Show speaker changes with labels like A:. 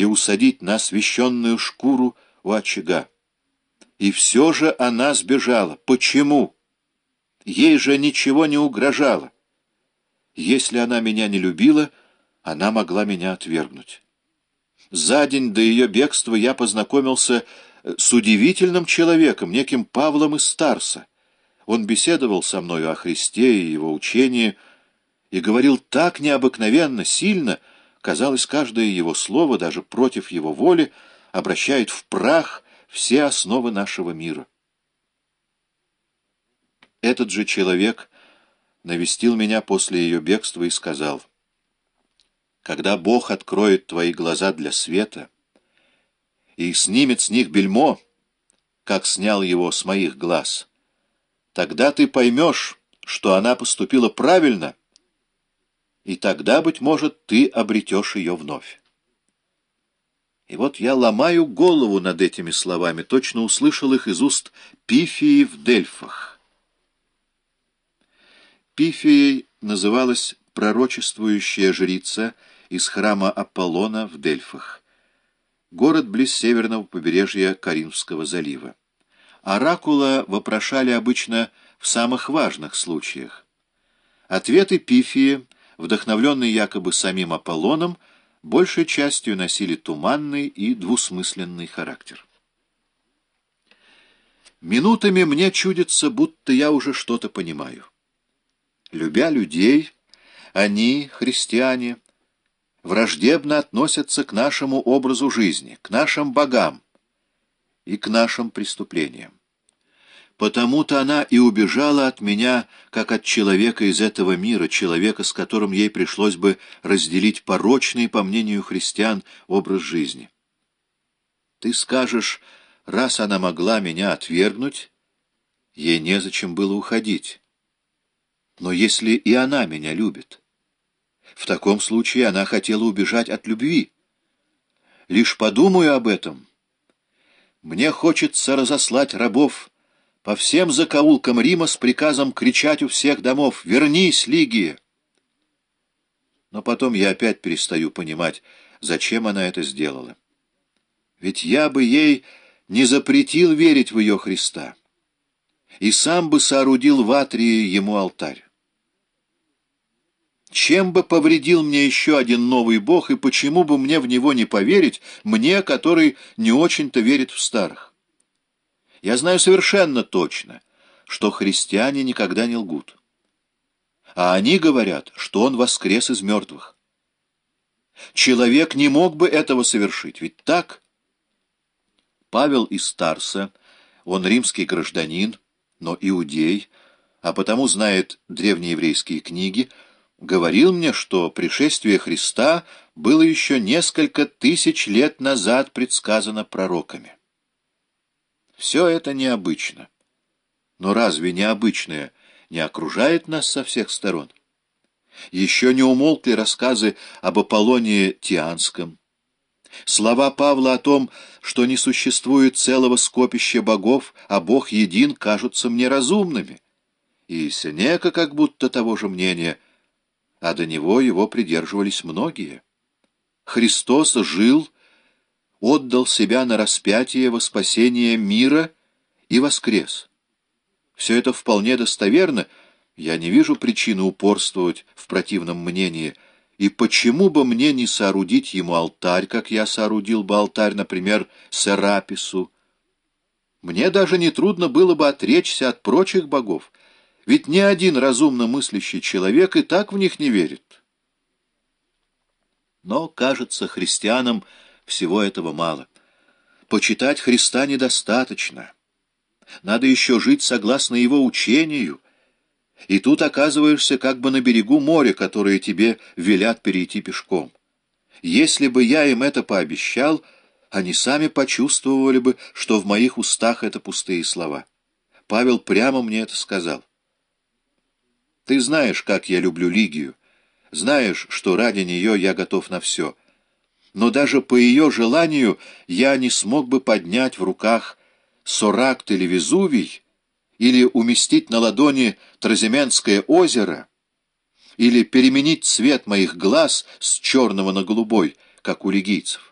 A: и усадить на священную шкуру у очага. И все же она сбежала. Почему? Ей же ничего не угрожало. Если она меня не любила, она могла меня отвергнуть. За день до ее бегства я познакомился э, с удивительным человеком, неким Павлом из Старса. Он беседовал со мною о Христе и его учении, и говорил так необыкновенно, сильно, казалось, каждое его слово, даже против его воли, обращает в прах все основы нашего мира. Этот же человек навестил меня после ее бегства и сказал, «Когда Бог откроет твои глаза для света и снимет с них бельмо, как снял его с моих глаз, тогда ты поймешь, что она поступила правильно, и тогда, быть может, ты обретешь ее вновь». И вот я ломаю голову над этими словами, точно услышал их из уст Пифии в Дельфах. Пифией называлась пророчествующая жрица из храма Аполлона в Дельфах, город близ северного побережья Каринского залива. Оракула вопрошали обычно в самых важных случаях. Ответы Пифии, вдохновленные якобы самим Аполлоном, большей частью носили туманный и двусмысленный характер. Минутами мне чудится, будто я уже что-то понимаю. Любя людей, они, христиане, враждебно относятся к нашему образу жизни, к нашим богам и к нашим преступлениям. Потому-то она и убежала от меня, как от человека из этого мира, человека, с которым ей пришлось бы разделить порочный, по мнению христиан, образ жизни. Ты скажешь, раз она могла меня отвергнуть, ей незачем было уходить. Но если и она меня любит, в таком случае она хотела убежать от любви. Лишь подумаю об этом. Мне хочется разослать рабов по всем закоулкам Рима с приказом кричать у всех домов «Вернись, Лигия!». Но потом я опять перестаю понимать, зачем она это сделала. Ведь я бы ей не запретил верить в ее Христа и сам бы соорудил в Атрии ему алтарь. Чем бы повредил мне еще один новый бог, и почему бы мне в него не поверить, мне, который не очень-то верит в старых? Я знаю совершенно точно, что христиане никогда не лгут. А они говорят, что он воскрес из мертвых. Человек не мог бы этого совершить, ведь так? Павел из Тарса, он римский гражданин, но иудей, а потому знает древнееврейские книги, говорил мне, что пришествие Христа было еще несколько тысяч лет назад предсказано пророками. Все это необычно. Но разве необычное не окружает нас со всех сторон? Еще не умолкли рассказы об Аполлонии Тианском. Слова Павла о том, что не существует целого скопища богов, а Бог един, кажутся мне разумными. И Сенека как будто того же мнения — а до него его придерживались многие. Христос жил, отдал себя на распятие во спасение мира и воскрес. Все это вполне достоверно, я не вижу причины упорствовать в противном мнении, и почему бы мне не соорудить ему алтарь, как я соорудил бы алтарь, например, Серапису? Мне даже не трудно было бы отречься от прочих богов, ведь ни один разумно мыслящий человек и так в них не верит. Но, кажется, христианам всего этого мало. Почитать Христа недостаточно. Надо еще жить согласно его учению. И тут оказываешься как бы на берегу моря, которое тебе велят перейти пешком. Если бы я им это пообещал, они сами почувствовали бы, что в моих устах это пустые слова. Павел прямо мне это сказал. Ты знаешь, как я люблю Лигию. Знаешь, что ради нее я готов на все. Но даже по ее желанию я не смог бы поднять в руках Соракт или Везувий, или уместить на ладони Тразименское озеро, или переменить цвет моих глаз с черного на голубой, как у лигийцев.